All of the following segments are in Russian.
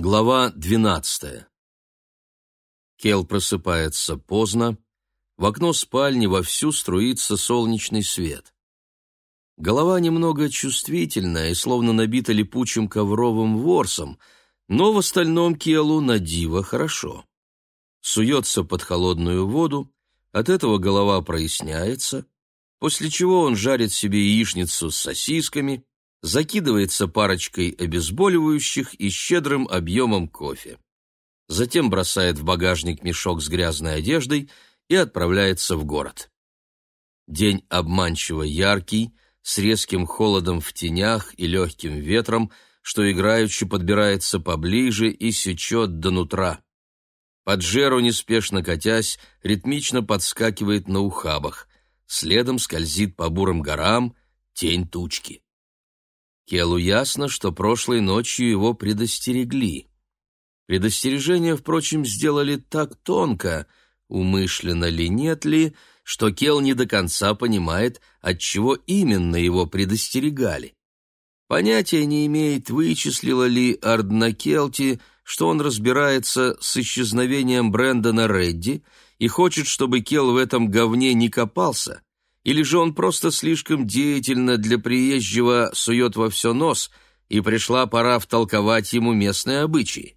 Глава двенадцатая. Кел просыпается поздно. В окно спальни вовсю струится солнечный свет. Голова немного чувствительная и словно набита липучим ковровым ворсом, но в остальном Келу на диво хорошо. Суется под холодную воду, от этого голова проясняется, после чего он жарит себе яичницу с сосисками, закидывается парочкой обезболивающих и щедрым объемом кофе. Затем бросает в багажник мешок с грязной одеждой и отправляется в город. День обманчиво яркий, с резким холодом в тенях и легким ветром, что играючи подбирается поближе и сечет до нутра. Поджеру, неспешно катясь, ритмично подскакивает на ухабах. Следом скользит по бурым горам тень тучки. Келу ясно, что прошлой ночью его предостерегли. Предостережение, впрочем, сделали так тонко, умышленно ли нет ли, что Кел не до конца понимает, от чего именно его предостерегали. Понятия не имеет, вычислила ли Арднакелти, что он разбирается с исчезновением Брэндона Редди и хочет, чтобы Кел в этом говне не копался, или же он просто слишком деятельно для приезжего сует во все нос, и пришла пора втолковать ему местные обычаи.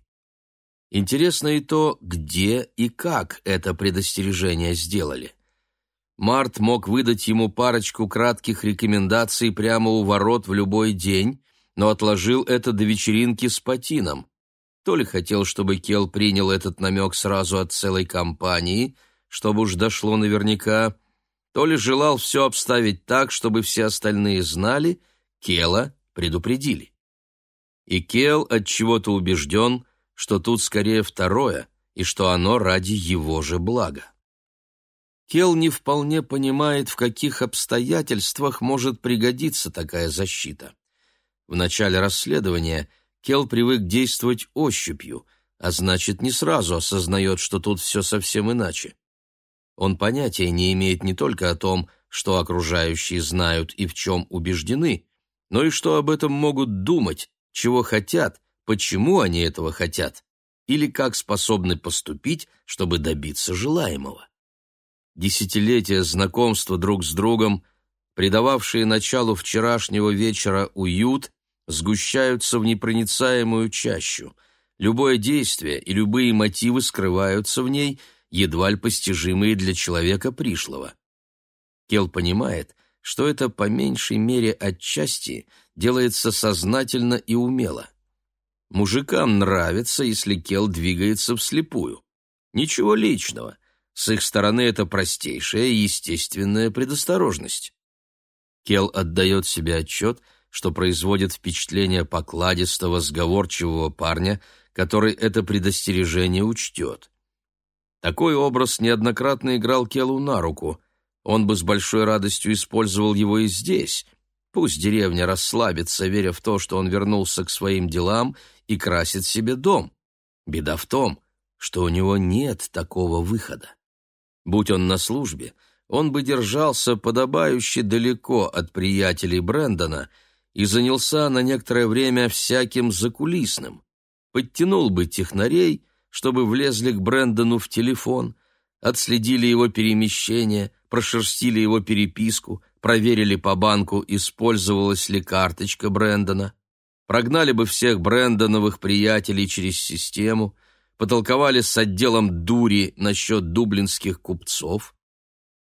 Интересно и то, где и как это предостережение сделали. Март мог выдать ему парочку кратких рекомендаций прямо у ворот в любой день, но отложил это до вечеринки с Патином. То ли хотел, чтобы Кел принял этот намек сразу от целой компании, чтобы уж дошло наверняка, то ли желал все обставить так, чтобы все остальные знали, Кела предупредили. И Кел от чего-то убежден, что тут скорее второе, и что оно ради его же блага. Кел не вполне понимает, в каких обстоятельствах может пригодиться такая защита. В начале расследования Кел привык действовать ощупью, а значит, не сразу осознает, что тут все совсем иначе. Он понятия не имеет не только о том, что окружающие знают и в чем убеждены, но и что об этом могут думать, чего хотят, почему они этого хотят, или как способны поступить, чтобы добиться желаемого. Десятилетия знакомства друг с другом, придававшие началу вчерашнего вечера уют, сгущаются в непроницаемую чащу. Любое действие и любые мотивы скрываются в ней – едва ли постижимые для человека пришлого. Кел понимает, что это по меньшей мере отчасти делается сознательно и умело. Мужикам нравится, если Кел двигается вслепую. Ничего личного. С их стороны это простейшая и естественная предосторожность. Кел отдает себе отчет, что производит впечатление покладистого, сговорчивого парня, который это предостережение учтет. Такой образ неоднократно играл Келу на руку. Он бы с большой радостью использовал его и здесь. Пусть деревня расслабится, веря в то, что он вернулся к своим делам и красит себе дом. Беда в том, что у него нет такого выхода. Будь он на службе, он бы держался подобающе далеко от приятелей Брэндона и занялся на некоторое время всяким закулисным. Подтянул бы технарей — чтобы влезли к Брэндону в телефон, отследили его перемещение, прошерстили его переписку, проверили по банку, использовалась ли карточка Брэндона, прогнали бы всех Брэндоновых приятелей через систему, потолковали с отделом дури насчет дублинских купцов.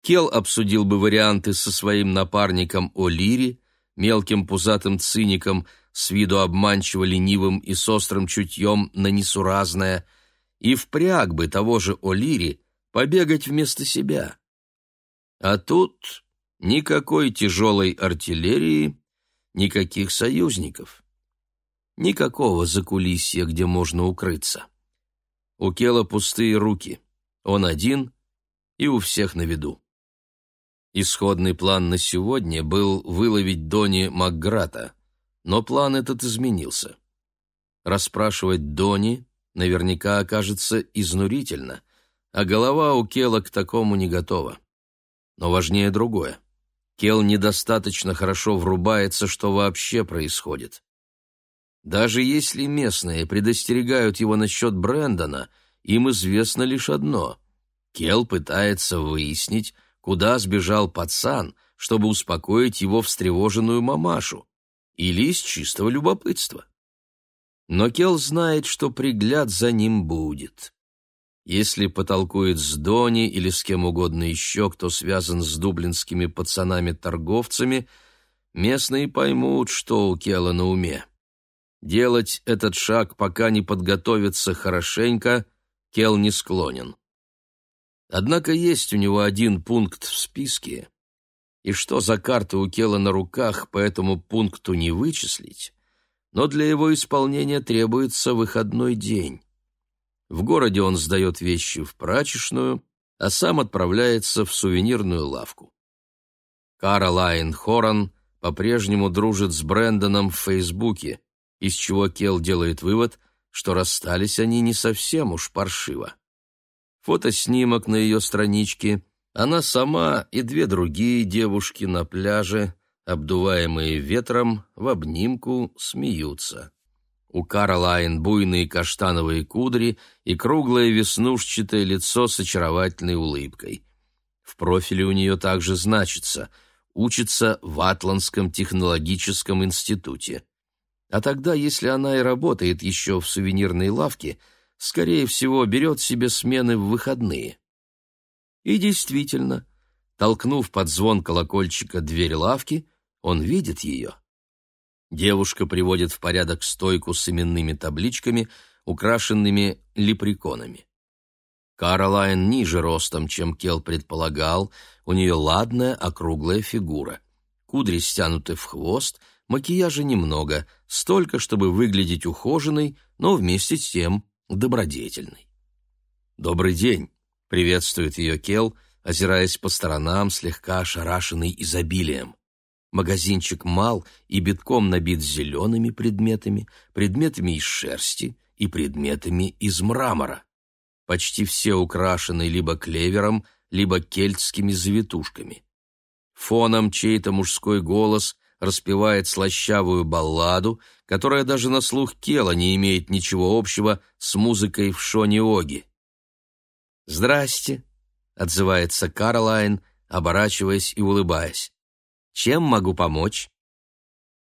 Кел обсудил бы варианты со своим напарником О'Лири, мелким пузатым циником, с виду обманчиво ленивым и с острым чутьем на несуразное – и впряг бы того же О'Лири побегать вместо себя. А тут никакой тяжелой артиллерии, никаких союзников, никакого закулисья, где можно укрыться. У Кела пустые руки, он один и у всех на виду. Исходный план на сегодня был выловить Дони Макграта, но план этот изменился. Расспрашивать Дони наверняка окажется изнурительно, а голова у Кела к такому не готова. Но важнее другое. Кел недостаточно хорошо врубается, что вообще происходит. Даже если местные предостерегают его насчет Брэндона, им известно лишь одно. Кел пытается выяснить, куда сбежал пацан, чтобы успокоить его встревоженную мамашу, или из чистого любопытства. Но Кел знает, что пригляд за ним будет. Если потолкует с Дони или с кем угодно еще, кто связан с дублинскими пацанами-торговцами, местные поймут, что у Кела на уме. Делать этот шаг, пока не подготовится хорошенько, Кел не склонен. Однако есть у него один пункт в списке, и что за карты у Кела на руках по этому пункту не вычислить, но для его исполнения требуется выходной день. В городе он сдает вещи в прачечную, а сам отправляется в сувенирную лавку. Каролайн Хоран по-прежнему дружит с Брэндоном в Фейсбуке, из чего Кел делает вывод, что расстались они не совсем уж паршиво. Фотоснимок на ее страничке, она сама и две другие девушки на пляже, обдуваемые ветром, в обнимку смеются. У Каролайн буйные каштановые кудри и круглое веснушчатое лицо с очаровательной улыбкой. В профиле у нее также значится «Учится в Атлантском технологическом институте». А тогда, если она и работает еще в сувенирной лавке, скорее всего, берет себе смены в выходные. И действительно, толкнув под звон колокольчика дверь лавки, он видит ее. Девушка приводит в порядок стойку с именными табличками, украшенными лепреконами. Каролайн ниже ростом, чем Кел предполагал, у нее ладная округлая фигура. Кудри стянуты в хвост, макияжа немного, столько, чтобы выглядеть ухоженной, но вместе с тем добродетельной. «Добрый день!» — приветствует ее Кел, озираясь по сторонам, слегка ошарашенный изобилием. Магазинчик мал и битком набит зелеными предметами, предметами из шерсти и предметами из мрамора. Почти все украшены либо клевером, либо кельтскими завитушками. Фоном чей-то мужской голос распевает слащавую балладу, которая даже на слух Кела не имеет ничего общего с музыкой в Шоне-Оги. «Здрасте», — отзывается Карлайн, оборачиваясь и улыбаясь. Чем могу помочь?»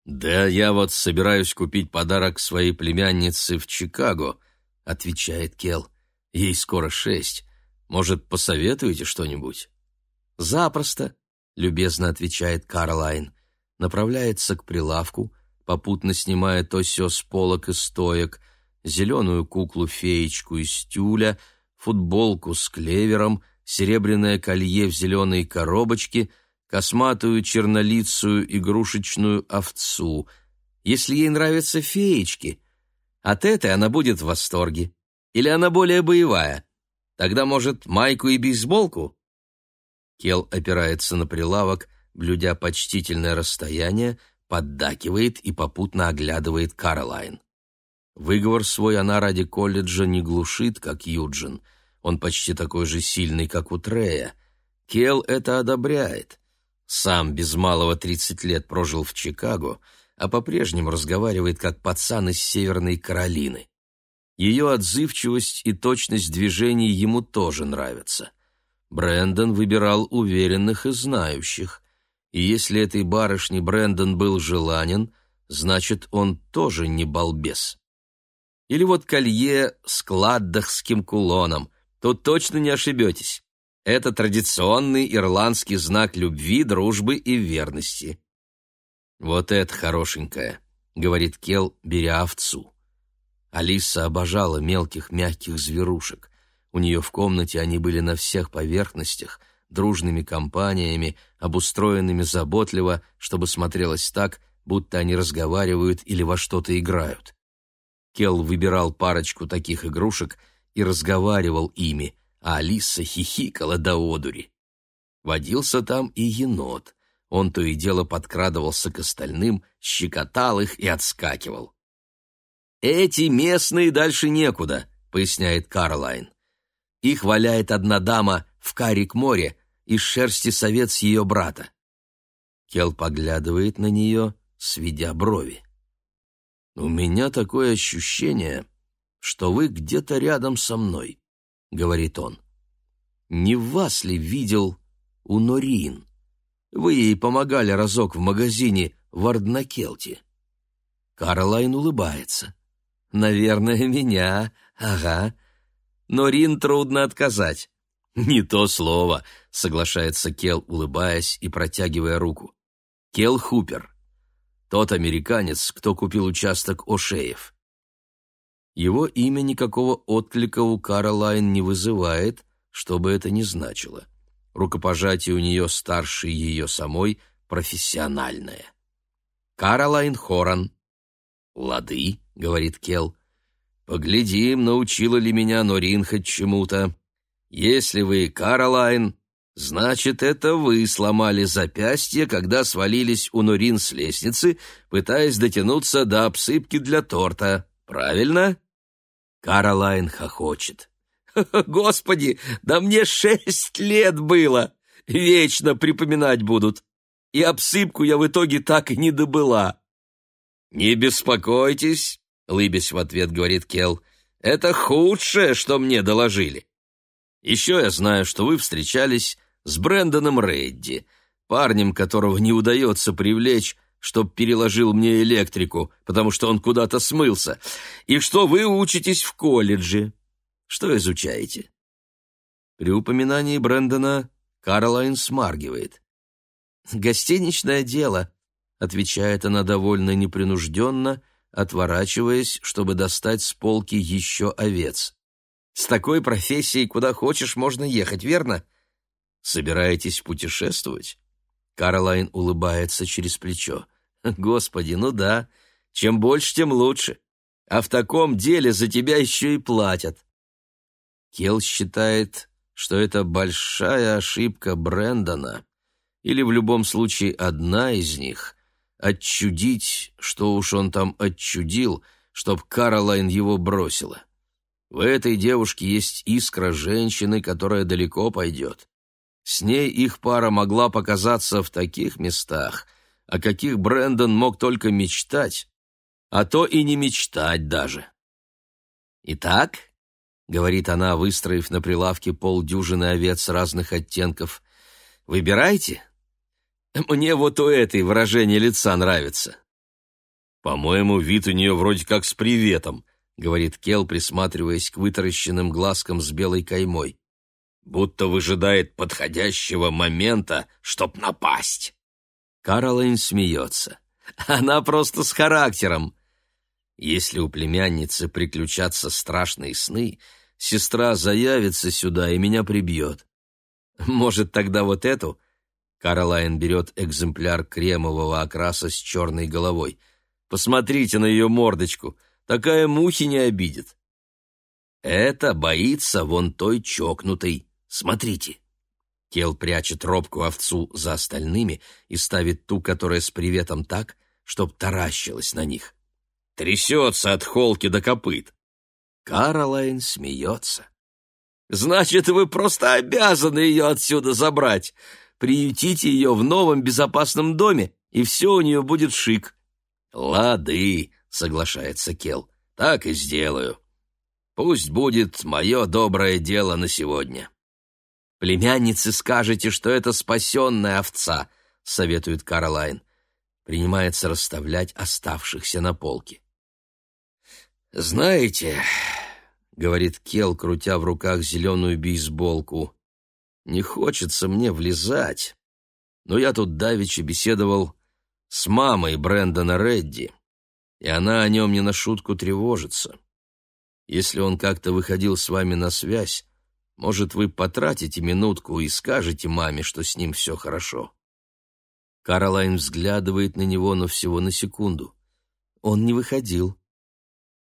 «Да я вот собираюсь купить подарок своей племяннице в Чикаго», — отвечает Кел. «Ей скоро шесть. Может, посоветуете что-нибудь?» «Запросто», — любезно отвечает Карлайн. Направляется к прилавку, попутно снимая то сё с полок и стоек, зеленую куклу-феечку из тюля, футболку с клевером, серебряное колье в зеленой коробочке — косматую чернолицую игрушечную овцу. Если ей нравятся феечки, от этой она будет в восторге. Или она более боевая. Тогда, может, майку и бейсболку? Кел опирается на прилавок, блюдя почтительное расстояние, поддакивает и попутно оглядывает Каролайн. Выговор свой она ради колледжа не глушит, как Юджин. Он почти такой же сильный, как у Трея. Кел это одобряет. Сам без малого 30 лет прожил в Чикаго, а по-прежнему разговаривает как пацан из Северной Каролины. Ее отзывчивость и точность движений ему тоже нравятся. Брэндон выбирал уверенных и знающих. И если этой барышне Брэндон был желанен, значит, он тоже не балбес. Или вот колье с кладдахским кулоном. Тут точно не ошибетесь. Это традиционный ирландский знак любви, дружбы и верности. «Вот это хорошенькое», — говорит Кел, беря овцу. Алиса обожала мелких мягких зверушек. У нее в комнате они были на всех поверхностях, дружными компаниями, обустроенными заботливо, чтобы смотрелось так, будто они разговаривают или во что-то играют. Кел выбирал парочку таких игрушек и разговаривал ими, а Алиса хихикала до одури. Водился там и енот. Он то и дело подкрадывался к остальным, щекотал их и отскакивал. «Эти местные дальше некуда», — поясняет Карлайн. «Их валяет одна дама в Карик-море из шерсти совет с ее брата». Кел поглядывает на нее, сведя брови. «У меня такое ощущение, что вы где-то рядом со мной», — говорит он. «Не вас ли видел Унорин? Вы ей помогали разок в магазине в Арднакелте». Каролайн улыбается. «Наверное, меня, ага. Но Рин трудно отказать». «Не то слово», — соглашается Кел, улыбаясь и протягивая руку. «Кел Хупер, тот американец, кто купил участок Ошеев. Его имя никакого отклика у Каролайн не вызывает, что бы это ни значило. Рукопожатие у нее старше ее самой, профессиональное. Каролайн Хоран. «Лады», — говорит Кел. «Поглядим, научила ли меня Норин хоть чему-то. Если вы Каролайн, Значит, это вы сломали запястье, когда свалились у Нурин с лестницы, пытаясь дотянуться до обсыпки для торта. Правильно? Каролайн хохочет. Господи, да мне шесть лет было! Вечно припоминать будут. И обсыпку я в итоге так и не добыла. Не беспокойтесь, лыбясь в ответ, говорит Кел. Это худшее, что мне доложили. Еще я знаю, что вы встречались с Брэндоном Рейдди, парнем, которого не удается привлечь, чтоб переложил мне электрику, потому что он куда-то смылся, и что вы учитесь в колледже. Что изучаете?» При упоминании Брэндона Каролайн смаргивает. «Гостиничное дело», — отвечает она довольно непринужденно, отворачиваясь, чтобы достать с полки еще овец. «С такой профессией куда хочешь можно ехать, верно?» Собираетесь путешествовать? Каролайн улыбается через плечо. Господи, ну да. Чем больше, тем лучше. А в таком деле за тебя еще и платят. Келл считает, что это большая ошибка Брэндона, или в любом случае одна из них, отчудить, что уж он там отчудил, чтоб Каролайн его бросила. В этой девушке есть искра женщины, которая далеко пойдет. С ней их пара могла показаться в таких местах, о каких Брэндон мог только мечтать, а то и не мечтать даже. «Итак», — говорит она, выстроив на прилавке полдюжины овец разных оттенков, — «выбирайте. Мне вот у этой выражение лица нравится». «По-моему, вид у нее вроде как с приветом», — говорит Кел, присматриваясь к вытаращенным глазкам с белой каймой будто выжидает подходящего момента, чтоб напасть. Каролайн смеется. Она просто с характером. Если у племянницы приключатся страшные сны, сестра заявится сюда и меня прибьет. Может, тогда вот эту? Каролайн берет экземпляр кремового окраса с черной головой. Посмотрите на ее мордочку, такая мухи не обидит. Это боится вон той чокнутой. Смотрите!» Кел прячет робкую овцу за остальными и ставит ту, которая с приветом так, чтоб таращилась на них. Трясется от холки до копыт. Каролайн смеется. «Значит, вы просто обязаны ее отсюда забрать. Приютите ее в новом безопасном доме, и все у нее будет шик». «Лады», — соглашается Кел, — «так и сделаю. Пусть будет мое доброе дело на сегодня». Племяннице скажете, что это спасенная овца, советует Каролайн. Принимается расставлять оставшихся на полке. Знаете, говорит Кел, крутя в руках зеленую бейсболку, не хочется мне влезать, но я тут давеча беседовал с мамой Брэндона Редди, и она о нем не на шутку тревожится. Если он как-то выходил с вами на связь, может, вы потратите минутку и скажете маме, что с ним все хорошо?» Каролайн взглядывает на него, но всего на секунду. Он не выходил.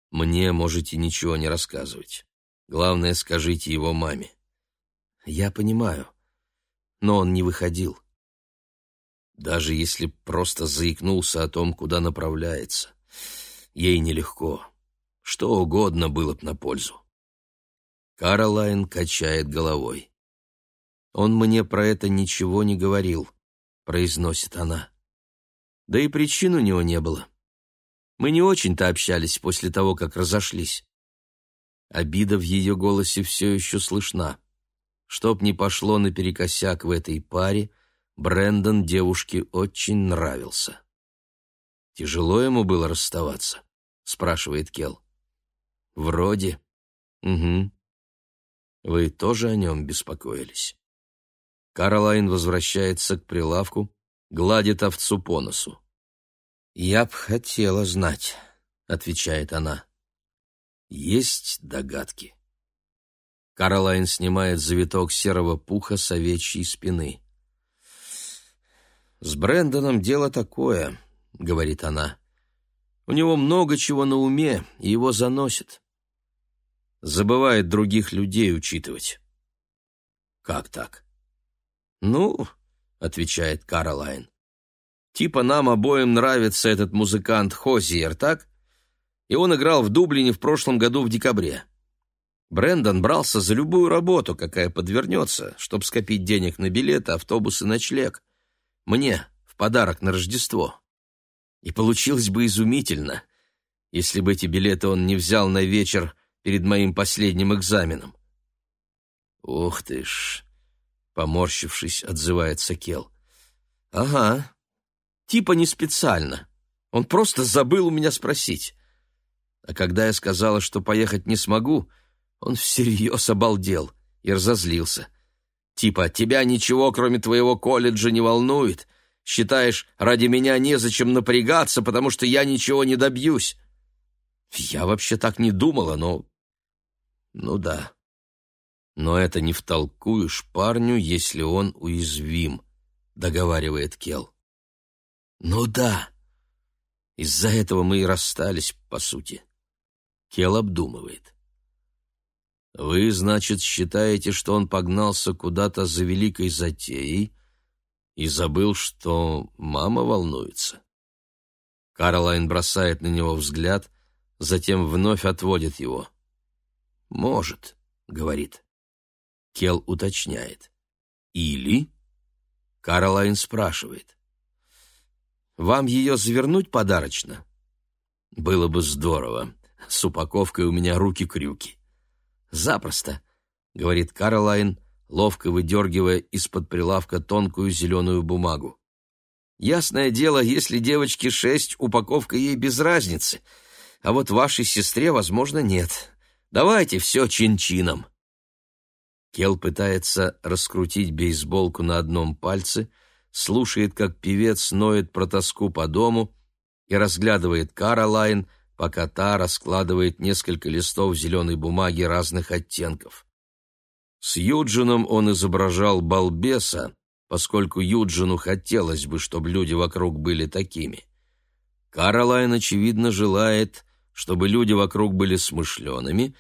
«Мне можете ничего не рассказывать. Главное, скажите его маме». «Я понимаю, но он не выходил. Даже если просто заикнулся о том, куда направляется. Ей нелегко. Что угодно было б на пользу. Каролайн качает головой. «Он мне про это ничего не говорил», — произносит она. «Да и причин у него не было. Мы не очень-то общались после того, как разошлись. Обида в ее голосе все еще слышна. Чтоб не пошло наперекосяк в этой паре, Брэндон девушке очень нравился. «Тяжело ему было расставаться?» — спрашивает Кел. «Вроде. Угу. Вы тоже о нем беспокоились?» Каролайн возвращается к прилавку, гладит овцу по носу. «Я б хотела знать», — отвечает она. «Есть догадки?» Каролайн снимает завиток серого пуха с овечьей спины. «С Брэндоном дело такое», — говорит она. «У него много чего на уме, и его заносит. Забывает других людей учитывать». «Как так?» «Ну», — отвечает Каролайн, «типа нам обоим нравится этот музыкант Хозиер, так? И он играл в Дублине в прошлом году в декабре. Брендон брался за любую работу, какая подвернется, чтобы скопить денег на билеты, автобус и ночлег. Мне в подарок на Рождество. И получилось бы изумительно, если бы эти билеты он не взял на вечер перед моим последним экзаменом. Ух ты ж, поморщившись, отзывается Кел. Ага, типа не специально. Он просто забыл у меня спросить. А когда я сказала, что поехать не смогу, он всерьез обалдел и разозлился. Типа, тебя ничего, кроме твоего колледжа, не волнует. Считаешь, ради меня незачем напрягаться, потому что я ничего не добьюсь. Я вообще так не думала, но... Ну да. Но это не втолкуешь парню, если он уязвим, договаривает Кел. Ну да. Из-за этого мы и расстались, по сути. Кел обдумывает. Вы, значит, считаете, что он погнался куда-то за великой затеей и забыл, что мама волнуется? Каролайн бросает на него взгляд, затем вновь отводит его. «Может», — говорит. Кел уточняет. «Или?» Каролайн спрашивает. «Вам ее завернуть подарочно?» «Было бы здорово. С упаковкой у меня руки-крюки». «Запросто», — говорит Каролайн, ловко выдергивая из-под прилавка тонкую зеленую бумагу. «Ясное дело, если девочке шесть, упаковка ей без разницы, а вот вашей сестре, возможно, нет. Давайте все чин-чином». Кел пытается раскрутить бейсболку на одном пальце, слушает, как певец ноет про тоску по дому и разглядывает Каролайн, пока та раскладывает несколько листов зеленой бумаги разных оттенков. С Юджином он изображал балбеса, поскольку Юджину хотелось бы, чтобы люди вокруг были такими. Каролайн, очевидно, желает, чтобы люди вокруг были смышленными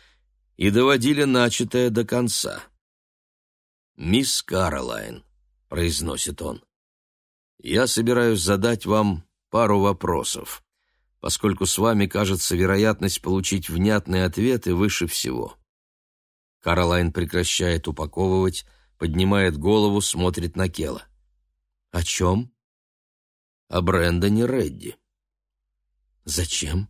и доводили начатое до конца. «Мисс Каролайн», — произносит он, — «я собираюсь задать вам пару вопросов поскольку с вами, кажется, вероятность получить внятные ответы выше всего. Каролайн прекращает упаковывать, поднимает голову, смотрит на Кела. «О чем?» «О Брэндоне Редди». «Зачем?»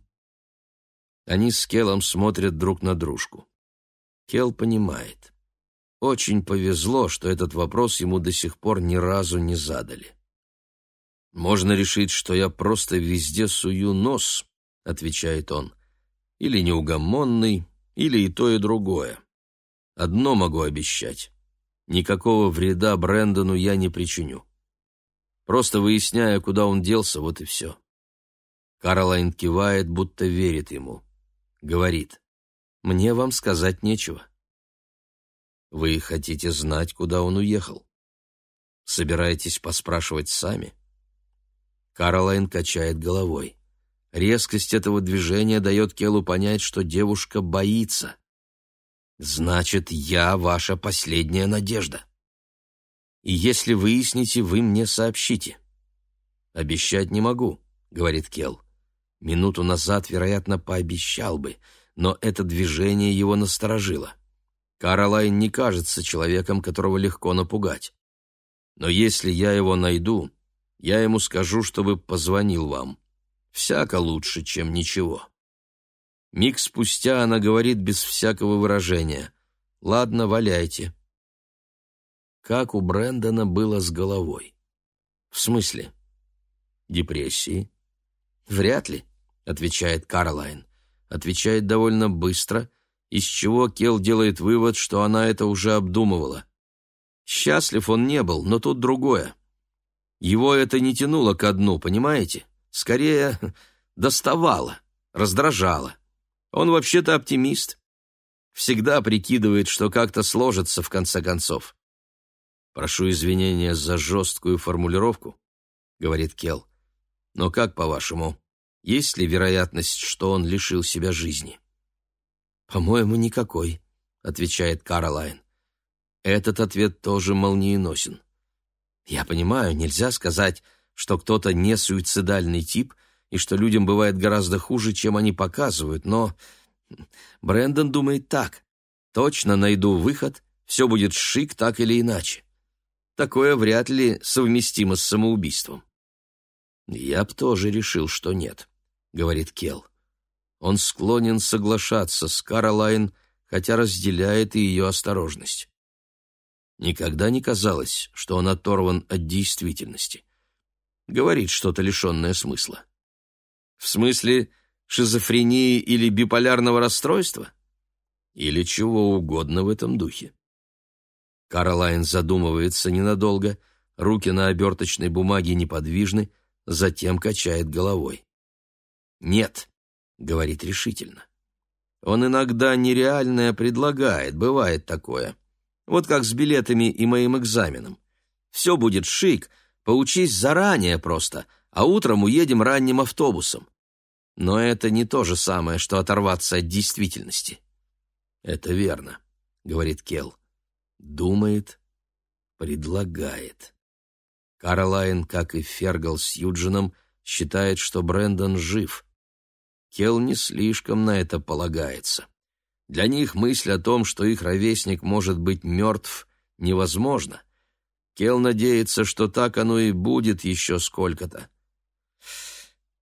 Они с Келом смотрят друг на дружку. Кел понимает. Очень повезло, что этот вопрос ему до сих пор ни разу не задали. «Можно решить, что я просто везде сую нос», — отвечает он. «Или неугомонный, или и то, и другое. Одно могу обещать. Никакого вреда Брэндону я не причиню. Просто выясняя, куда он делся, вот и все». Каролайн кивает, будто верит ему. Говорит, «Мне вам сказать нечего». «Вы хотите знать, куда он уехал? Собираетесь поспрашивать сами?» Каролайн качает головой. Резкость этого движения дает Келу понять, что девушка боится. «Значит, я ваша последняя надежда. И если выясните, вы мне сообщите». «Обещать не могу», — говорит Кел. Минуту назад, вероятно, пообещал бы, но это движение его насторожило. Каролайн не кажется человеком, которого легко напугать. Но если я его найду, я ему скажу, чтобы позвонил вам. Всяко лучше, чем ничего. Миг спустя она говорит без всякого выражения. «Ладно, валяйте». Как у Брэндона было с головой? В смысле? Депрессии? Вряд ли, отвечает Карлайн. Отвечает довольно быстро, из чего Кел делает вывод, что она это уже обдумывала. Счастлив он не был, но тут другое. Его это не тянуло ко дну, понимаете? Скорее, доставало, раздражало. Он вообще-то оптимист. Всегда прикидывает, что как-то сложится в конце концов. «Прошу извинения за жесткую формулировку», — говорит Келл. «Но как, по-вашему, есть ли вероятность, что он лишил себя жизни?» «По-моему, никакой», — отвечает Каролайн. Этот ответ тоже молниеносен. Я понимаю, нельзя сказать, что кто-то не суицидальный тип и что людям бывает гораздо хуже, чем они показывают, но Брэндон думает так. Точно найду выход, все будет шик так или иначе. Такое вряд ли совместимо с самоубийством. «Я б тоже решил, что нет», — говорит Келл. Он склонен соглашаться с Каролайн, хотя разделяет и ее осторожность. Никогда не казалось, что он оторван от действительности. Говорит что-то лишенное смысла. В смысле шизофрении или биполярного расстройства? Или чего угодно в этом духе. Каролайн задумывается ненадолго, руки на оберточной бумаге неподвижны, затем качает головой. «Нет», — говорит решительно. «Он иногда нереальное предлагает, бывает такое. Вот как с билетами и моим экзаменом. Все будет шик, поучись заранее просто, а утром уедем ранним автобусом. Но это не то же самое, что оторваться от действительности». «Это верно», — говорит Келл думает, предлагает. Каролайн, как и Фергал с Юджином, считает, что Брэндон жив. Келл не слишком на это полагается. Для них мысль о том, что их ровесник может быть мертв, невозможна. Келл надеется, что так оно и будет еще сколько-то.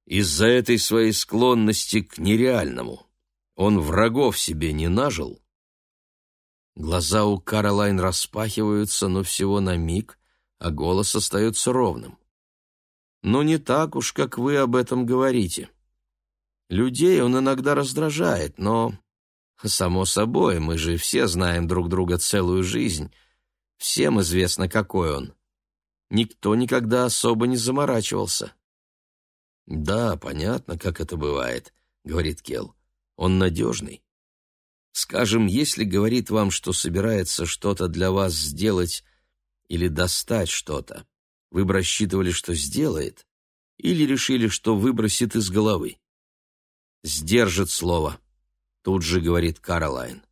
Из-за этой своей склонности к нереальному он врагов себе не нажил, Глаза у Каролайн распахиваются, но всего на миг, а голос остается ровным. «Ну, не так уж, как вы об этом говорите. Людей он иногда раздражает, но, само собой, мы же все знаем друг друга целую жизнь. Всем известно, какой он. Никто никогда особо не заморачивался». «Да, понятно, как это бывает», — говорит Кел. «Он надежный. Скажем, если говорит вам, что собирается что-то для вас сделать или достать что-то, вы бы рассчитывали, что сделает, или решили, что выбросит из головы. Сдержит слово, тут же говорит Каролайн.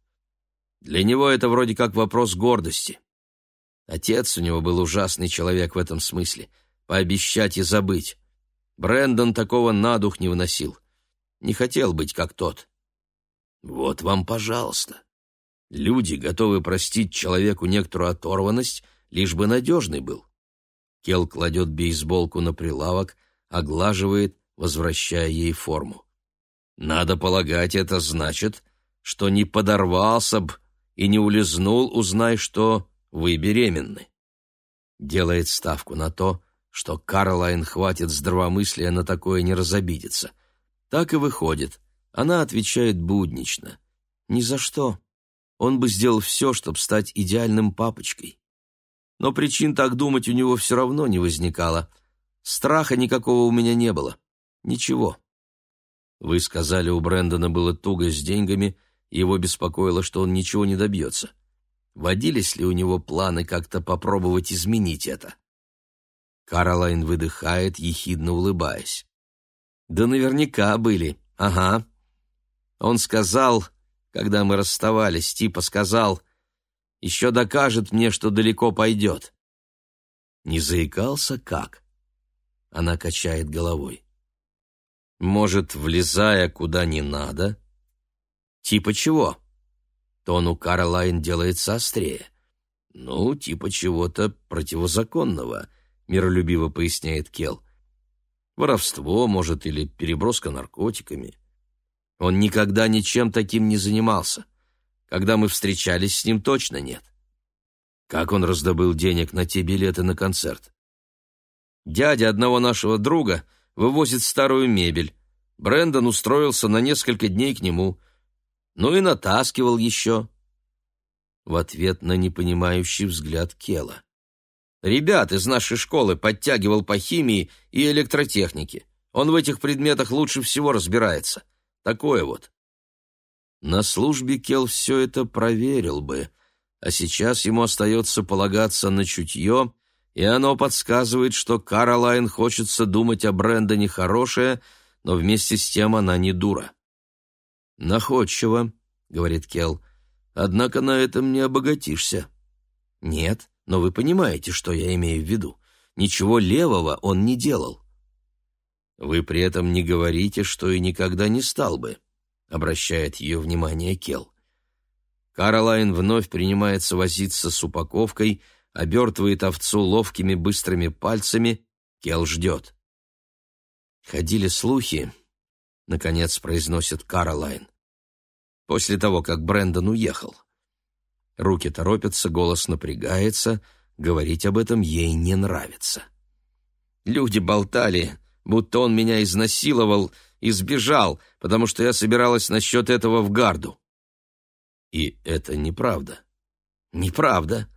Для него это вроде как вопрос гордости. Отец у него был ужасный человек в этом смысле. Пообещать и забыть. Брэндон такого на дух не выносил. Не хотел быть как тот. Вот вам, пожалуйста. Люди готовы простить человеку некоторую оторванность, лишь бы надежный был. Кел кладет бейсболку на прилавок, оглаживает, возвращая ей форму. Надо полагать, это значит, что не подорвался б и не улизнул, узнай, что вы беременны. Делает ставку на то, что Карлайн хватит здравомыслия на такое не разобидеться. Так и выходит. Она отвечает буднично. Ни за что. Он бы сделал все, чтобы стать идеальным папочкой. Но причин так думать у него все равно не возникало. Страха никакого у меня не было. Ничего. Вы сказали, у Брэндона было туго с деньгами, и его беспокоило, что он ничего не добьется. Водились ли у него планы как-то попробовать изменить это? Каролайн выдыхает, ехидно улыбаясь. Да наверняка были. Ага. Он сказал, когда мы расставались, типа сказал, еще докажет мне, что далеко пойдет. Не заикался как? Она качает головой. Может, влезая куда не надо? Типа чего? Тон у Каролайн делается острее. Ну, типа чего-то противозаконного, миролюбиво поясняет Кел. Воровство, может, или переброска наркотиками. Он никогда ничем таким не занимался. Когда мы встречались с ним, точно нет. Как он раздобыл денег на те билеты на концерт? Дядя одного нашего друга вывозит старую мебель. Брендон устроился на несколько дней к нему. Ну и натаскивал еще. В ответ на непонимающий взгляд Кела. Ребят из нашей школы подтягивал по химии и электротехнике. Он в этих предметах лучше всего разбирается. Такое вот. На службе Кел все это проверил бы, а сейчас ему остается полагаться на чутье, и оно подсказывает, что Каролайн хочется думать о Брэндоне хорошее, но вместе с тем она не дура. «Находчиво», — говорит Кел, — «однако на этом не обогатишься». «Нет, но вы понимаете, что я имею в виду. Ничего левого он не делал». «Вы при этом не говорите, что и никогда не стал бы», — обращает ее внимание Кел. Каролайн вновь принимается возиться с упаковкой, обертывает овцу ловкими быстрыми пальцами. Кел ждет. «Ходили слухи», — наконец произносит Каролайн, после того, как Брэндон уехал. Руки торопятся, голос напрягается, говорить об этом ей не нравится. Люди болтали, будто он меня изнасиловал и сбежал, потому что я собиралась насчет этого в гарду. И это неправда. Неправда.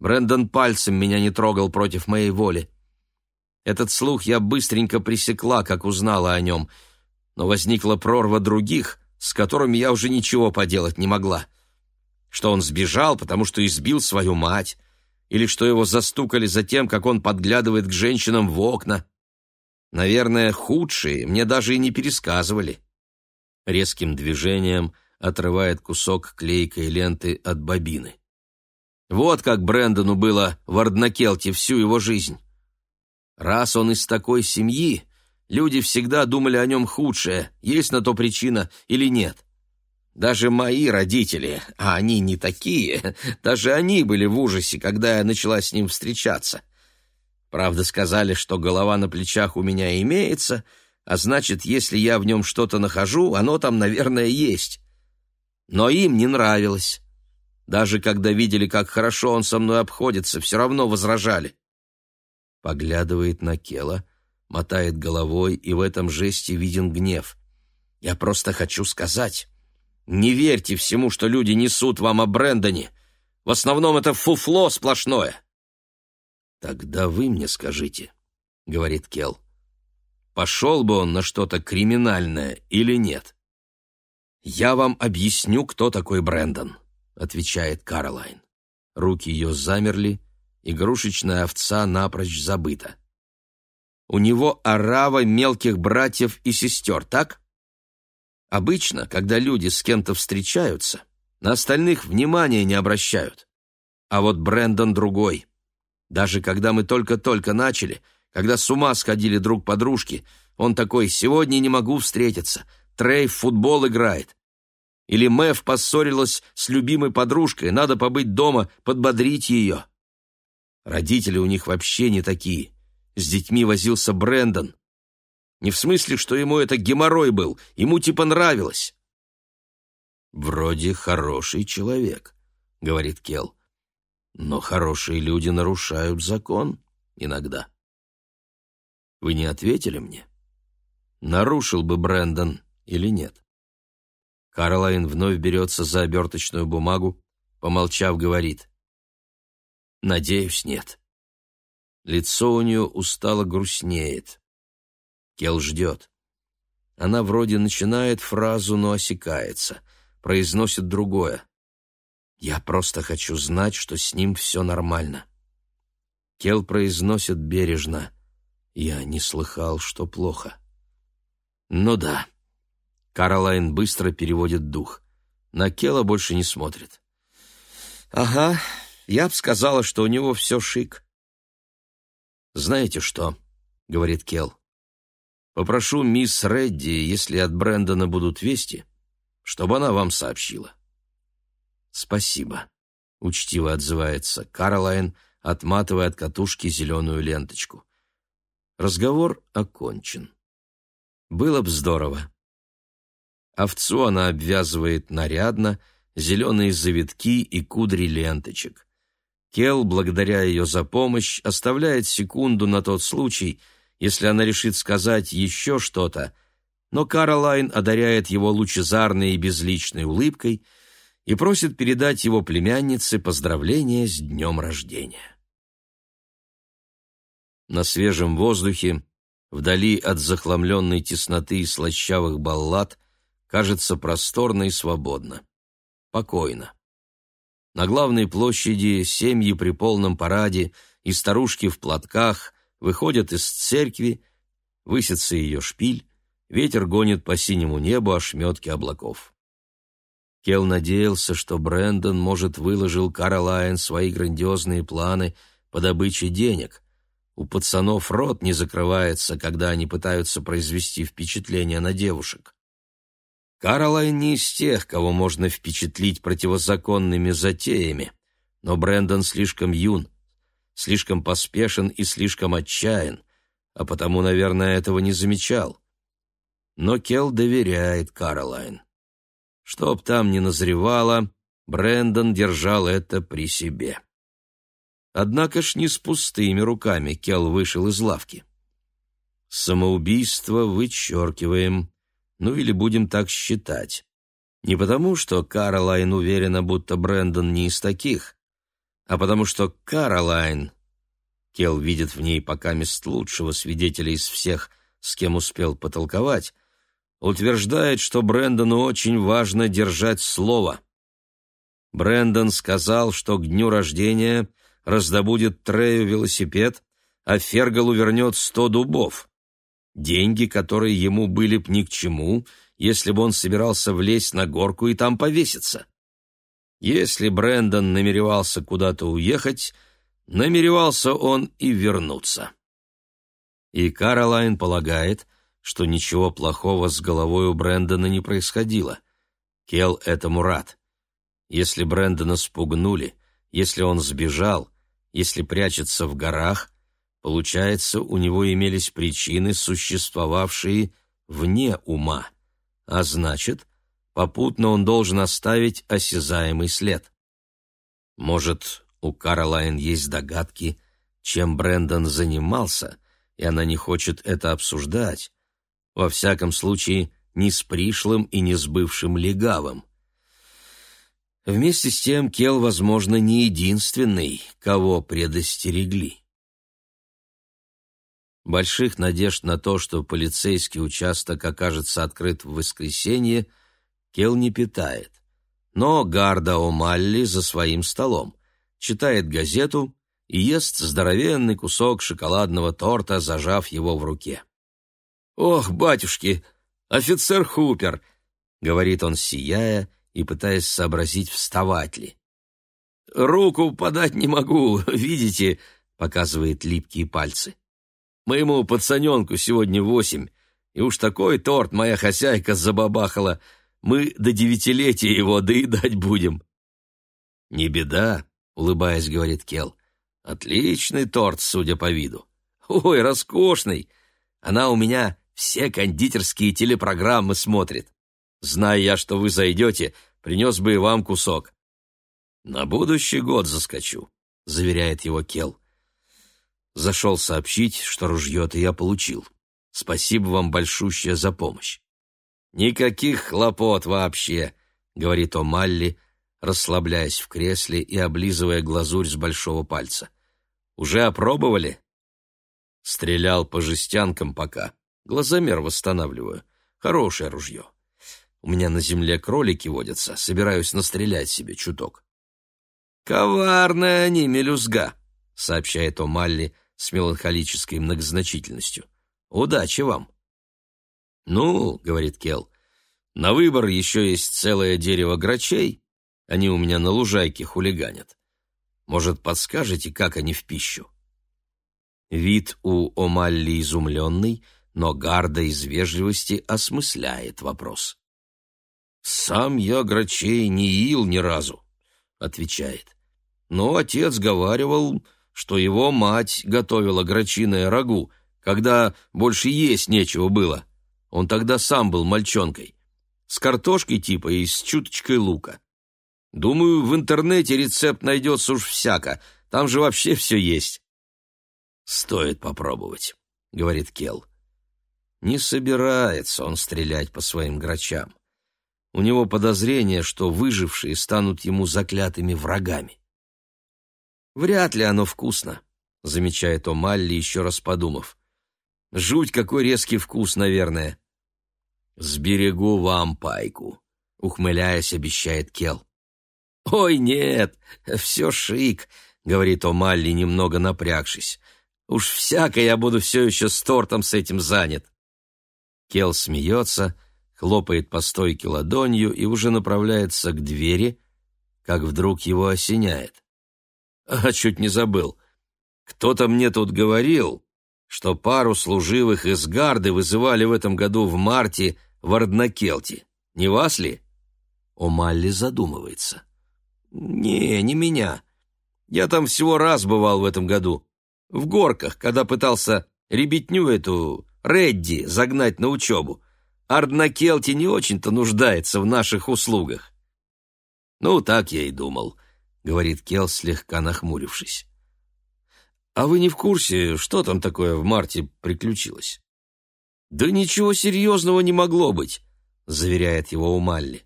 Брэндон пальцем меня не трогал против моей воли. Этот слух я быстренько пресекла, как узнала о нем, но возникла прорва других, с которыми я уже ничего поделать не могла. Что он сбежал, потому что избил свою мать, или что его застукали за тем, как он подглядывает к женщинам в окна. Наверное, худшие мне даже и не пересказывали. Резким движением отрывает кусок клейкой ленты от бобины. Вот как Брэндону было в Арднакелте всю его жизнь. Раз он из такой семьи, люди всегда думали о нем худшее, есть на то причина или нет. Даже мои родители, а они не такие, даже они были в ужасе, когда я начала с ним встречаться. Правда, сказали, что голова на плечах у меня имеется, а значит, если я в нем что-то нахожу, оно там, наверное, есть. Но им не нравилось. Даже когда видели, как хорошо он со мной обходится, все равно возражали. Поглядывает на Кела, мотает головой, и в этом жесте виден гнев. «Я просто хочу сказать, не верьте всему, что люди несут вам о Брэндоне. В основном это фуфло сплошное». «Тогда вы мне скажите», — говорит Кел, «пошел бы он на что-то криминальное или нет?» «Я вам объясню, кто такой Брэндон», отвечает Каролайн. Руки ее замерли, игрушечная овца напрочь забыта. У него орава мелких братьев и сестер, так? Обычно, когда люди с кем-то встречаются, на остальных внимания не обращают. А вот Брэндон другой. Даже когда мы только-только начали, когда с ума сходили друг по дружке, он такой «сегодня не могу встретиться», Трей в футбол играет, или Мэв поссорилась с любимой подружкой, надо побыть дома, подбодрить ее. Родители у них вообще не такие. С детьми возился Брэндон. Не в смысле, что ему это геморрой был, ему типа нравилось. «Вроде хороший человек», — говорит Кел. «Но хорошие люди нарушают закон иногда». «Вы не ответили мне? Нарушил бы Брэндон или нет?» Каролайн вновь берется за оберточную бумагу, помолчав, говорит. «Надеюсь, нет». Лицо у нее устало грустнеет. Кел ждет. Она вроде начинает фразу, но осекается, произносит другое. «Я просто хочу знать, что с ним все нормально». Кел произносит бережно. «Я не слыхал, что плохо». «Ну да». Каролайн быстро переводит дух. На Кела больше не смотрит. «Ага, я б сказала, что у него все шик». «Знаете что?» — говорит Кел. «Попрошу мисс Редди, если от Брэндона будут вести, чтобы она вам сообщила». «Спасибо», — учтиво отзывается Каролайн, отматывая от катушки зеленую ленточку. Разговор окончен. Было б здорово. Овцу она обвязывает нарядно, зеленые завитки и кудри ленточек. Кел, благодаря ее за помощь, оставляет секунду на тот случай, если она решит сказать еще что-то, но Каролайн одаряет его лучезарной и безличной улыбкой и просит передать его племяннице поздравления с днем рождения. На свежем воздухе, вдали от захламленной тесноты и слащавых баллад, кажется просторно и свободно. Покойно. На главной площади семьи при полном параде и старушки в платках выходят из церкви, высится ее шпиль, ветер гонит по синему небу ошметки облаков. Кел надеялся, что Брэндон, может, выложил Каролайн свои грандиозные планы по добыче денег. У пацанов рот не закрывается, когда они пытаются произвести впечатление на девушек. Каролайн не из тех, кого можно впечатлить противозаконными затеями, но Брэндон слишком юн, слишком поспешен и слишком отчаян, а потому, наверное, этого не замечал. Но Кел доверяет Каролайн. Чтоб там ни назревало, Брэндон держал это при себе. Однако ж не с пустыми руками Кел вышел из лавки. Самоубийство вычеркиваем ну или будем так считать. Не потому, что Каролайн уверена, будто Брэндон не из таких, а потому что Каролайн... Кел видит в ней пока мест лучшего свидетеля из всех, с кем успел потолковать, утверждает, что Брэндону очень важно держать слово. Брэндон сказал, что к дню рождения раздобудет Трею велосипед, а Фергалу вернет сто дубов деньги, которые ему были б ни к чему, если бы он собирался влезть на горку и там повеситься. Если Брендон намеревался куда-то уехать, намеревался он и вернуться. И Каролайн полагает, что ничего плохого с головой у Брэндона не происходило. Кел этому рад. Если Брэндона спугнули, если он сбежал, если прячется в горах, Получается, у него имелись причины, существовавшие вне ума, а значит, попутно он должен оставить осязаемый след. Может, у Каролайн есть догадки, чем Брэндон занимался, и она не хочет это обсуждать. Во всяком случае, не с пришлым и не с бывшим легавым. Вместе с тем Кел, возможно, не единственный, кого предостерегли. Больших надежд на то, что полицейский участок окажется открыт в воскресенье, Кел не питает. Но Гарда О'Малли за своим столом, читает газету и ест здоровенный кусок шоколадного торта, зажав его в руке. «Ох, батюшки, офицер Хупер!» — говорит он, сияя и пытаясь сообразить, вставать ли. «Руку подать не могу, видите?» — показывает липкие пальцы. Моему пацаненку сегодня восемь, и уж такой торт моя хозяйка забабахала. Мы до девятилетия его доедать будем». «Не беда», — улыбаясь, говорит Кел. «Отличный торт, судя по виду». «Ой, роскошный! Она у меня все кондитерские телепрограммы смотрит. Зная я, что вы зайдете, принес бы и вам кусок». «На будущий год заскочу», — заверяет его Кел. Зашел сообщить, что ружье-то я получил. Спасибо вам большущее за помощь. Никаких хлопот вообще, говорит О'Малли, расслабляясь в кресле и облизывая глазурь с большого пальца. Уже опробовали? Стрелял по жестянкам пока. Глазомер восстанавливаю. Хорошее ружье. У меня на земле кролики водятся, собираюсь настрелять себе чуток. «Коварная они, мелюзга», — сообщает О'Малли, с меланхолической многозначительностью. «Удачи вам!» «Ну, — говорит Кел, — на выбор еще есть целое дерево грачей, они у меня на лужайке хулиганят. Может, подскажете, как они в пищу?» Вид у Омалли изумленный, но Гарда из вежливости осмысляет вопрос. «Сам я грачей не ил ни разу», — отвечает. «Но отец говаривал, что его мать готовила грачиное рагу, когда больше есть нечего было. Он тогда сам был мальчонкой. С картошкой типа и с чуточкой лука. Думаю, в интернете рецепт найдется уж всяко. Там же вообще все есть. «Стоит попробовать», — говорит Кел. Не собирается он стрелять по своим грачам. У него подозрение, что выжившие станут ему заклятыми врагами. «Вряд ли оно вкусно», — замечает О'Малли, еще раз подумав. «Жуть, какой резкий вкус, наверное». «Сберегу вам пайку», — ухмыляясь, обещает Кел. «Ой, нет, все шик», — говорит О'Малли, немного напрягшись. «Уж всяко я буду все еще с тортом с этим занят». Кел смеется, хлопает по стойке ладонью и уже направляется к двери, как вдруг его осеняет. А, чуть не забыл. Кто-то мне тут говорил, что пару служивых из гарды вызывали в этом году в марте в Арднакелте. Не вас ли? О'Малли задумывается. Не, не меня. Я там всего раз бывал в этом году. В горках, когда пытался ребятню эту Редди загнать на учебу. Арднакелти не очень-то нуждается в наших услугах. Ну, так я и думал говорит Кел, слегка нахмурившись. А вы не в курсе, что там такое в марте приключилось? Да ничего серьезного не могло быть, заверяет его Умалли.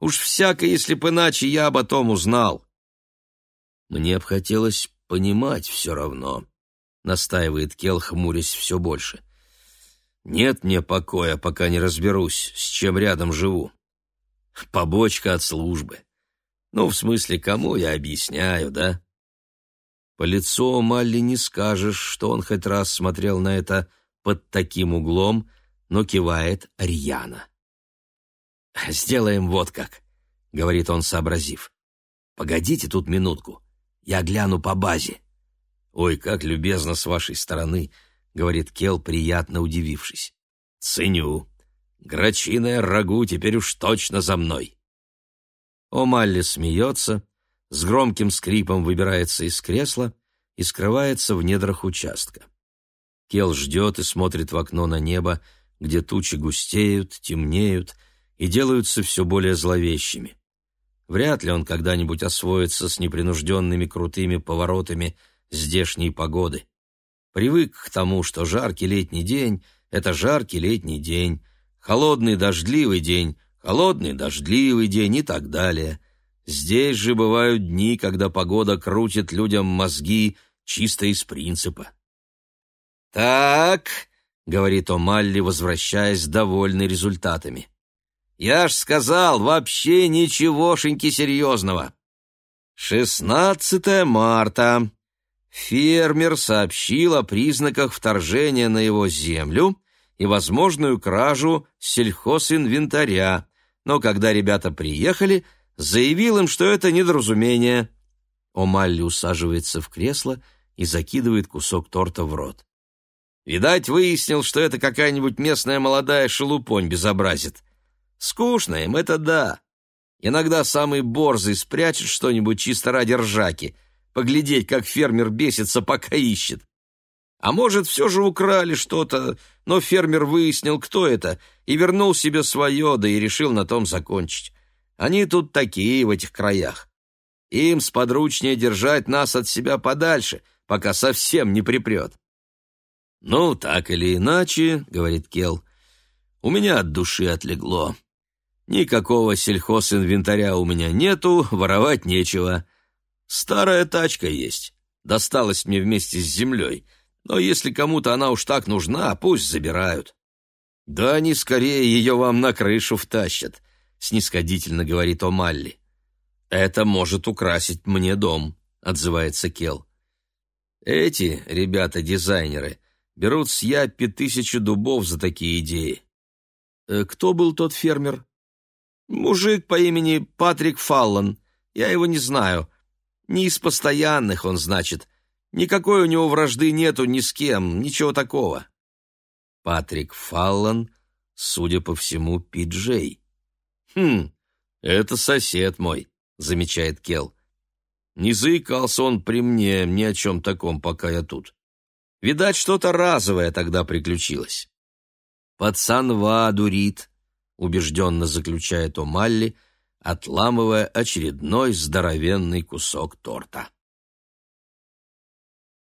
Уж всяко, если бы иначе, я об том узнал. Мне б хотелось понимать все равно, настаивает Кел, хмурясь все больше. Нет мне покоя, пока не разберусь, с чем рядом живу. Побочка от службы. Ну, в смысле, кому я объясняю, да? По лицу Малли не скажешь, что он хоть раз смотрел на это под таким углом, но кивает рьяно. «Сделаем вот как», — говорит он, сообразив. «Погодите тут минутку, я гляну по базе». «Ой, как любезно с вашей стороны», — говорит Кел, приятно удивившись. «Ценю. Грачиное рагу теперь уж точно за мной». О'Малли смеется, с громким скрипом выбирается из кресла и скрывается в недрах участка. Кел ждет и смотрит в окно на небо, где тучи густеют, темнеют и делаются все более зловещими. Вряд ли он когда-нибудь освоится с непринужденными крутыми поворотами здешней погоды. Привык к тому, что жаркий летний день — это жаркий летний день, холодный дождливый день холодный, дождливый день и так далее. Здесь же бывают дни, когда погода крутит людям мозги чисто из принципа. «Так», — говорит О'Малли, возвращаясь, довольный результатами. «Я ж сказал, вообще ничегошеньки серьезного». «16 марта. Фермер сообщил о признаках вторжения на его землю и возможную кражу сельхозинвентаря, но когда ребята приехали, заявил им, что это недоразумение. О'Малли усаживается в кресло и закидывает кусок торта в рот. Видать, выяснил, что это какая-нибудь местная молодая шелупонь безобразит. Скучно им, это да. Иногда самый борзый спрячет что-нибудь чисто ради ржаки, поглядеть, как фермер бесится, пока ищет. А может, все же украли что-то, но фермер выяснил, кто это, и вернул себе свое, да и решил на том закончить. Они тут такие в этих краях. Им сподручнее держать нас от себя подальше, пока совсем не припрет. «Ну, так или иначе», — говорит Кел, — «у меня от души отлегло. Никакого сельхозинвентаря у меня нету, воровать нечего. Старая тачка есть, досталась мне вместе с землей» Но если кому-то она уж так нужна, пусть забирают. Да они скорее ее вам на крышу втащат, снисходительно говорит О'Малли. Это может украсить мне дом, отзывается Кел. Эти ребята-дизайнеры берут с Яппи тысячу дубов за такие идеи. Э, кто был тот фермер? Мужик по имени Патрик Фаллон. Я его не знаю. Не из постоянных он, значит. Никакой у него вражды нету ни с кем, ничего такого. Патрик Фаллон, судя по всему, Пиджей. Хм, это сосед мой, замечает Кел. Не заикался он при мне ни о чем таком, пока я тут. Видать, что-то разовое тогда приключилось. «Пацанва дурит», — убежденно заключает О'Малли, отламывая очередной здоровенный кусок торта.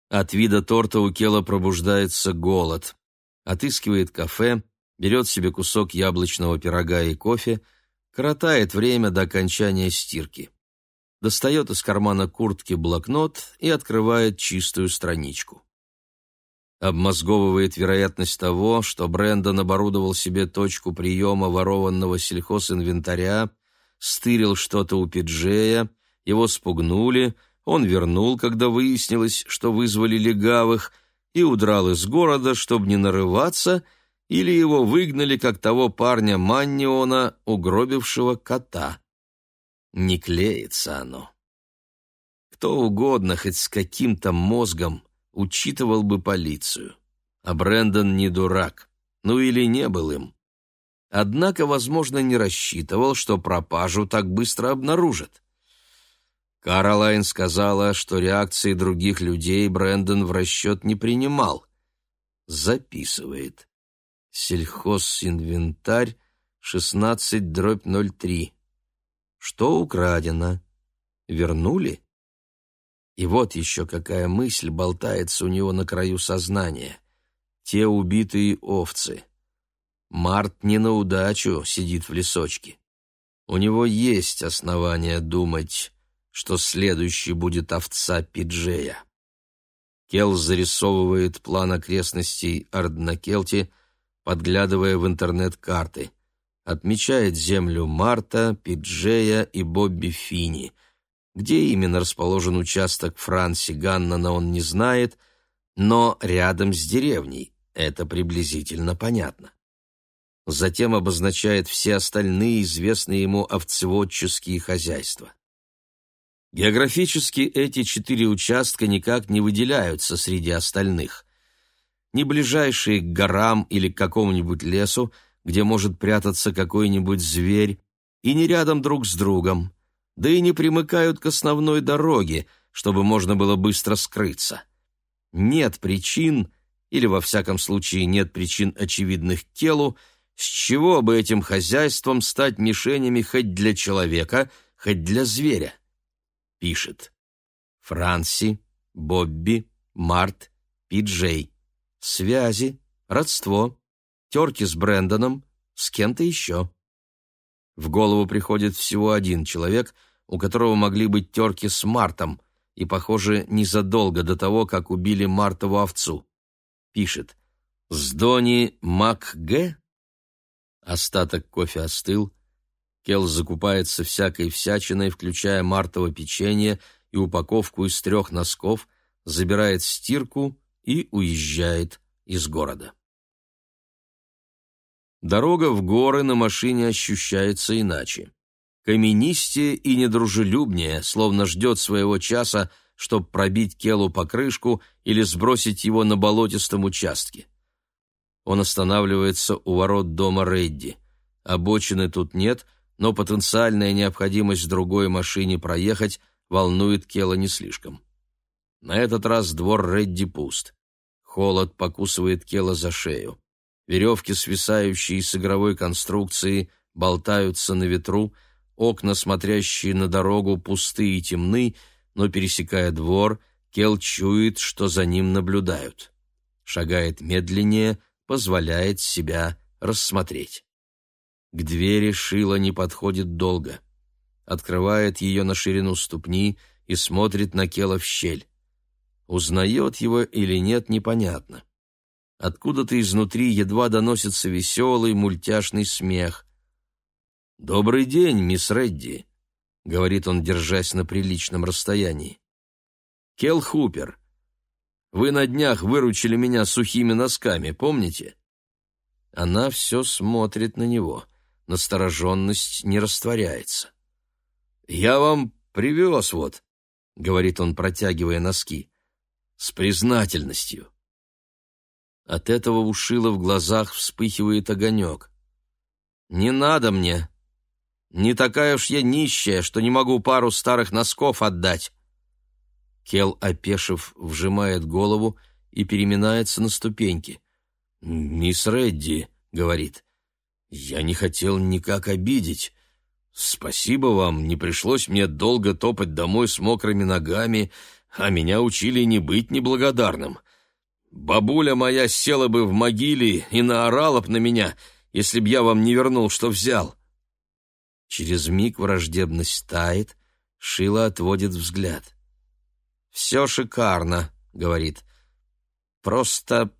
От вида торта у Кела пробуждается голод. Отыскивает кафе, берет себе кусок яблочного пирога и кофе, коротает время до окончания стирки. Достает из кармана куртки блокнот и открывает чистую страничку. Обмозговывает вероятность того, что Брэндон оборудовал себе точку приема ворованного сельхозинвентаря, стырил что-то у Пиджея, его спугнули — он вернул, когда выяснилось, что вызвали легавых, и удрал из города, чтобы не нарываться, или его выгнали, как того парня Манниона, угробившего кота. Не клеится оно. Кто угодно, хоть с каким-то мозгом, учитывал бы полицию. А Брэндон не дурак, ну или не был им. Однако, возможно, не рассчитывал, что пропажу так быстро обнаружат. Каролайн сказала, что реакции других людей Брэндон в расчет не принимал. Записывает. Сельхозинвентарь 16 дробь 03. Что украдено? Вернули? И вот еще какая мысль болтается у него на краю сознания. Те убитые овцы. Март не на удачу сидит в лесочке. У него есть основания думать что следующий будет овца Пиджея. Келл зарисовывает план окрестностей Арднакелти, подглядывая в интернет-карты. Отмечает землю Марта, Пиджея и Бобби Фини. Где именно расположен участок Франси Ганнана, он не знает, но рядом с деревней. Это приблизительно понятно. Затем обозначает все остальные известные ему овцеводческие хозяйства. Географически эти четыре участка никак не выделяются среди остальных. Не ближайшие к горам или к какому-нибудь лесу, где может прятаться какой-нибудь зверь, и не рядом друг с другом, да и не примыкают к основной дороге, чтобы можно было быстро скрыться. Нет причин, или во всяком случае нет причин очевидных к телу, с чего бы этим хозяйством стать мишенями хоть для человека, хоть для зверя пишет. Франси, Бобби, Март, Пиджей. Связи, родство, терки с Брэндоном, с кем-то еще. В голову приходит всего один человек, у которого могли быть терки с Мартом, и, похоже, незадолго до того, как убили Мартову овцу. Пишет. «С Дони МакГ?» Остаток кофе остыл, Келл закупается всякой всячиной, включая мартово печенье и упаковку из трех носков, забирает стирку и уезжает из города. Дорога в горы на машине ощущается иначе. Каменистее и недружелюбнее, словно ждет своего часа, чтобы пробить Келу покрышку или сбросить его на болотистом участке. Он останавливается у ворот дома Редди. Обочины тут нет — но потенциальная необходимость другой машине проехать волнует Кела не слишком. На этот раз двор Редди пуст. Холод покусывает Кела за шею. Веревки, свисающие с игровой конструкции, болтаются на ветру, окна, смотрящие на дорогу, пустые и темны, но, пересекая двор, Кел чует, что за ним наблюдают. Шагает медленнее, позволяет себя рассмотреть. К двери Шила не подходит долго. Открывает ее на ширину ступни и смотрит на Кела в щель. Узнает его или нет, непонятно. Откуда-то изнутри едва доносится веселый мультяшный смех. «Добрый день, мисс Редди», — говорит он, держась на приличном расстоянии. «Кел Хупер, вы на днях выручили меня сухими носками, помните?» Она все смотрит на него настороженность не растворяется. «Я вам привез вот», — говорит он, протягивая носки, — «с признательностью». От этого у Шила в глазах вспыхивает огонек. «Не надо мне. Не такая уж я нищая, что не могу пару старых носков отдать». Кел, опешив, вжимает голову и переминается на ступеньки. «Мисс Редди», — говорит, — «я не хотел никак обидеть. Спасибо вам, не пришлось мне долго топать домой с мокрыми ногами, а меня учили не быть неблагодарным. Бабуля моя села бы в могиле и наорала б на меня, если б я вам не вернул, что взял». Через миг враждебность тает, Шила отводит взгляд. «Все шикарно», — говорит. «Просто...»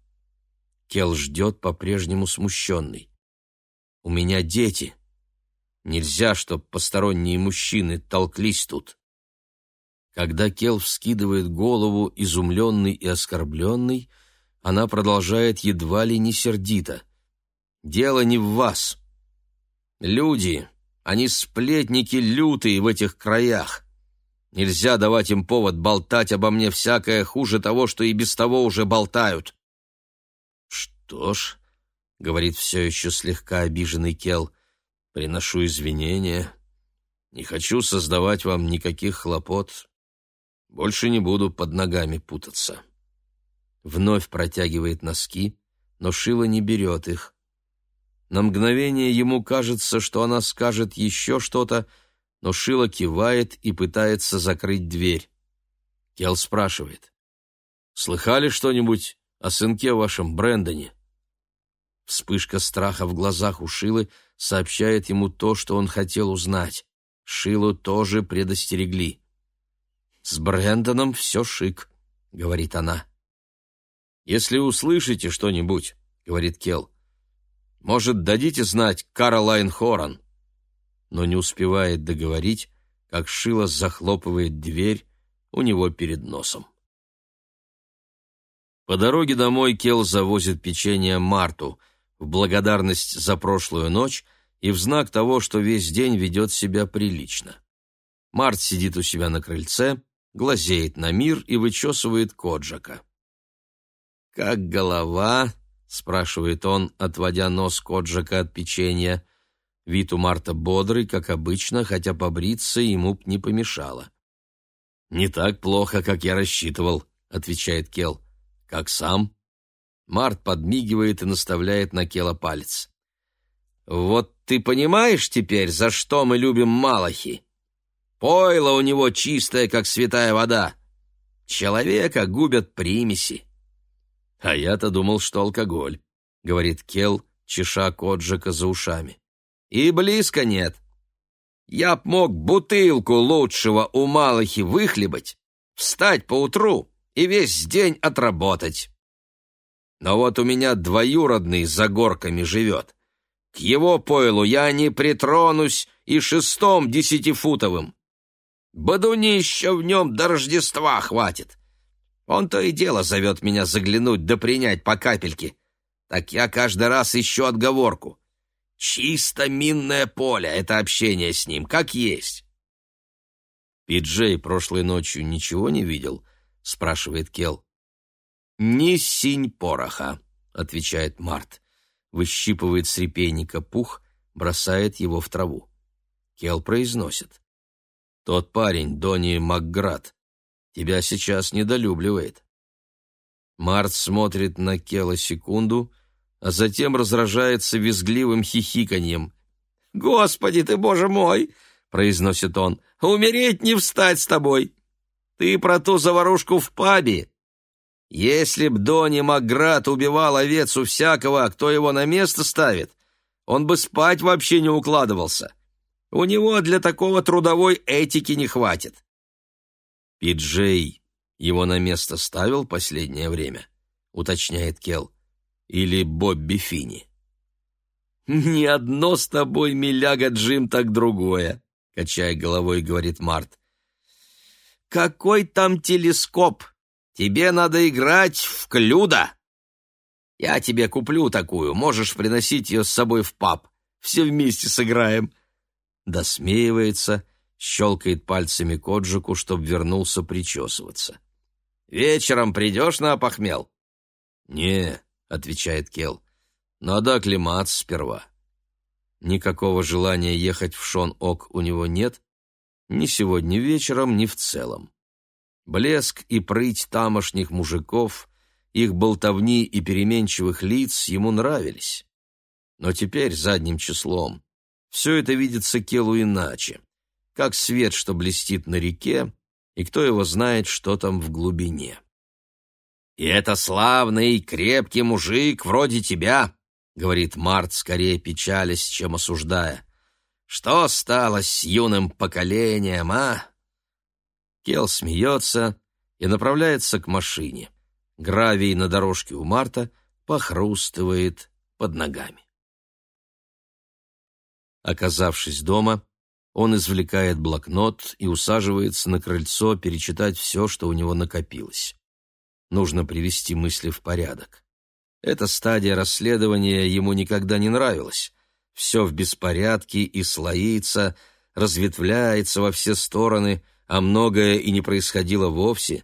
Кел ждет по-прежнему смущенный. «У меня дети. Нельзя, чтоб посторонние мужчины толклись тут». Когда Кел вскидывает голову, изумленный и оскорбленный, она продолжает едва ли не сердито. «Дело не в вас. Люди, они сплетники лютые в этих краях. Нельзя давать им повод болтать обо мне всякое хуже того, что и без того уже болтают. Что ж, — говорит все еще слегка обиженный Кел, — приношу извинения. Не хочу создавать вам никаких хлопот. Больше не буду под ногами путаться. Вновь протягивает носки, но Шила не берет их. На мгновение ему кажется, что она скажет еще что-то, но Шила кивает и пытается закрыть дверь. Кел спрашивает. «Слыхали что-нибудь о сынке вашем Брэндоне?» Вспышка страха в глазах у Шилы сообщает ему то, что он хотел узнать. Шилу тоже предостерегли. «С Брэндоном все шик», — говорит она. «Если услышите что-нибудь», — говорит Келл, может, дадите знать Каролайн Хоран?» Но не успевает договорить, как Шила захлопывает дверь у него перед носом. По дороге домой Кел завозит печенье Марту в благодарность за прошлую ночь и в знак того, что весь день ведет себя прилично. Март сидит у себя на крыльце, глазеет на мир и вычесывает Коджака. «Как голова?» — спрашивает он, отводя нос Коджака от печенья. Вид у Марта бодрый, как обычно, хотя побриться ему б не помешало. «Не так плохо, как я рассчитывал», — отвечает Кел. «Как сам?» Март подмигивает и наставляет на Кела палец. «Вот ты понимаешь теперь, за что мы любим Малахи? Пойло у него чистое, как святая вода. Человека губят примеси. «А я-то думал, что алкоголь», — говорит Кел, чеша Коджика за ушами. «И близко нет. Я б мог бутылку лучшего у Малахи выхлебать, встать поутру и весь день отработать. Но вот у меня двоюродный за горками живет. К его пойлу я не притронусь и шестом десятифутовым. Бодунища в нем до Рождества хватит. Он то и дело зовет меня заглянуть да принять по капельке. Так я каждый раз ищу отговорку. Чисто минное поле — это общение с ним, как есть. «Пиджей прошлой ночью ничего не видел?» — спрашивает Кел. «Ни синь пороха», — отвечает Март. Выщипывает с репейника пух, бросает его в траву. Кел произносит. «Тот парень, Донни Макград, тебя сейчас недолюбливает». Март смотрит на Кела секунду, а затем разражается визгливым хихиканьем. «Господи ты, боже мой!» — произносит он. «Умереть не встать с тобой! Ты про ту заварушку в пабе! Если б Донни Макград убивал овец у всякого, кто его на место ставит, он бы спать вообще не укладывался. У него для такого трудовой этики не хватит. «Пиджей его на место ставил последнее время?» — уточняет Кел. «Или Бобби Фини?» «Ни одно с тобой, миляга Джим, так другое», — качая головой, говорит Март. «Какой там телескоп? Тебе надо играть в клюда. Я тебе куплю такую, можешь приносить ее с собой в паб. Все вместе сыграем». Досмеивается, щелкает пальцами Коджику, чтоб вернулся причесываться. «Вечером придешь на опохмел?» «Не», — отвечает Кел, — «надо оклематься сперва». Никакого желания ехать в Шон-Ок у него нет, ни сегодня вечером, ни в целом. Блеск и прыть тамошних мужиков, их болтовни и переменчивых лиц ему нравились. Но теперь задним числом все это видится Келу иначе, как свет, что блестит на реке, и кто его знает, что там в глубине. «И это славный, крепкий мужик вроде тебя», — говорит Март, скорее печалясь, чем осуждая. «Что стало с юным поколением, а?» Кел смеется и направляется к машине. Гравий на дорожке у Марта похрустывает под ногами. Оказавшись дома, он извлекает блокнот и усаживается на крыльцо перечитать все, что у него накопилось. Нужно привести мысли в порядок. Эта стадия расследования ему никогда не нравилась. Все в беспорядке и слоится, разветвляется во все стороны, а многое и не происходило вовсе.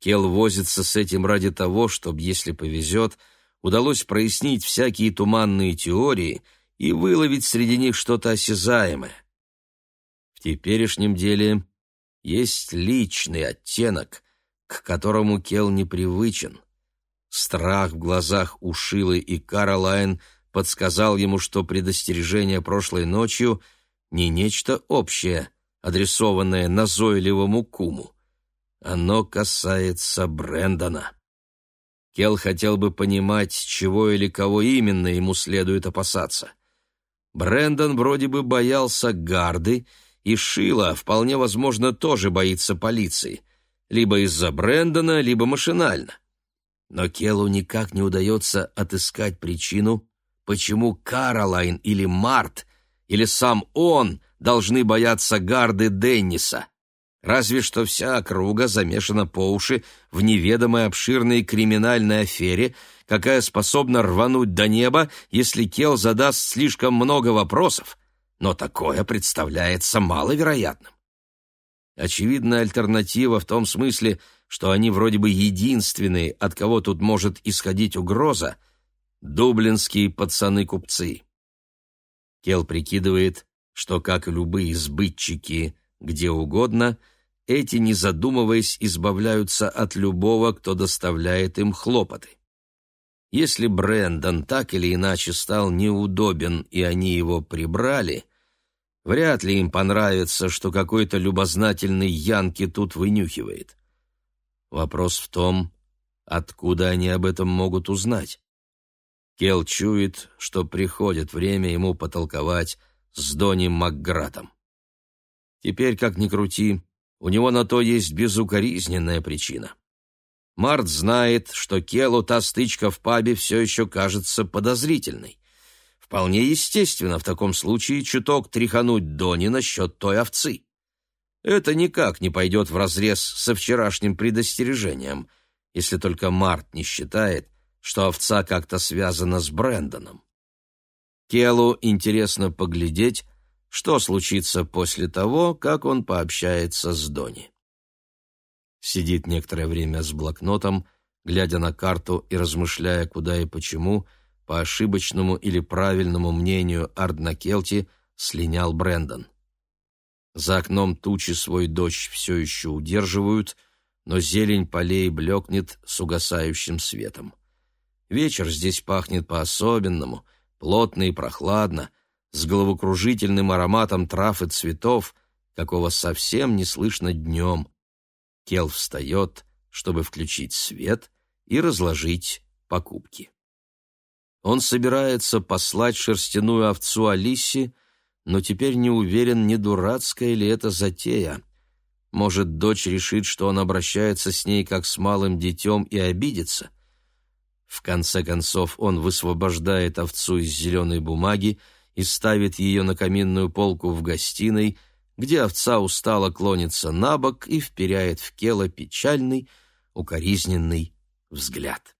Кел возится с этим ради того, чтобы, если повезет, удалось прояснить всякие туманные теории — и выловить среди них что-то осязаемое. В теперешнем деле есть личный оттенок, к которому Кел непривычен. Страх в глазах у Шилы и Каролайн подсказал ему, что предостережение прошлой ночью не нечто общее, адресованное назойливому куму. Оно касается Брэндона. Кел хотел бы понимать, чего или кого именно ему следует опасаться — Брендон вроде бы боялся гарды, и Шила, вполне возможно, тоже боится полиции. Либо из-за Брэндона, либо машинально. Но Келлу никак не удается отыскать причину, почему Каролайн или Март, или сам он должны бояться гарды Денниса. Разве что вся округа замешана по уши в неведомой обширной криминальной афере, какая способна рвануть до неба, если Кел задаст слишком много вопросов, но такое представляется маловероятным. Очевидная альтернатива в том смысле, что они вроде бы единственные, от кого тут может исходить угроза — дублинские пацаны-купцы. Кел прикидывает, что, как любые сбытчики где угодно — эти, не задумываясь, избавляются от любого, кто доставляет им хлопоты. Если Брендон так или иначе стал неудобен, и они его прибрали, вряд ли им понравится, что какой-то любознательный Янки тут вынюхивает. Вопрос в том, откуда они об этом могут узнать. Кел чует, что приходит время ему потолковать с Донни Макгратом. Теперь, как ни крути, у него на то есть безукоризненная причина. Март знает, что Келу та стычка в пабе все еще кажется подозрительной. Вполне естественно в таком случае чуток тряхануть Дони насчет той овцы. Это никак не пойдет вразрез со вчерашним предостережением, если только Март не считает, что овца как-то связана с Брэндоном. Келу интересно поглядеть, что случится после того, как он пообщается с Дони. Сидит некоторое время с блокнотом, глядя на карту и размышляя, куда и почему, по ошибочному или правильному мнению Арднакелти, слинял Брендон. За окном тучи свой дождь все еще удерживают, но зелень полей блекнет с угасающим светом. Вечер здесь пахнет по-особенному, плотно и прохладно, с головокружительным ароматом трав и цветов, какого совсем не слышно днем. Кел встает, чтобы включить свет и разложить покупки. Он собирается послать шерстяную овцу Алисе, но теперь не уверен, не дурацкая ли это затея. Может, дочь решит, что он обращается с ней как с малым детем и обидится. В конце концов он высвобождает овцу из зеленой бумаги и ставит ее на каминную полку в гостиной, где овца устало клонится на бок и вперяет в кело печальный, укоризненный взгляд.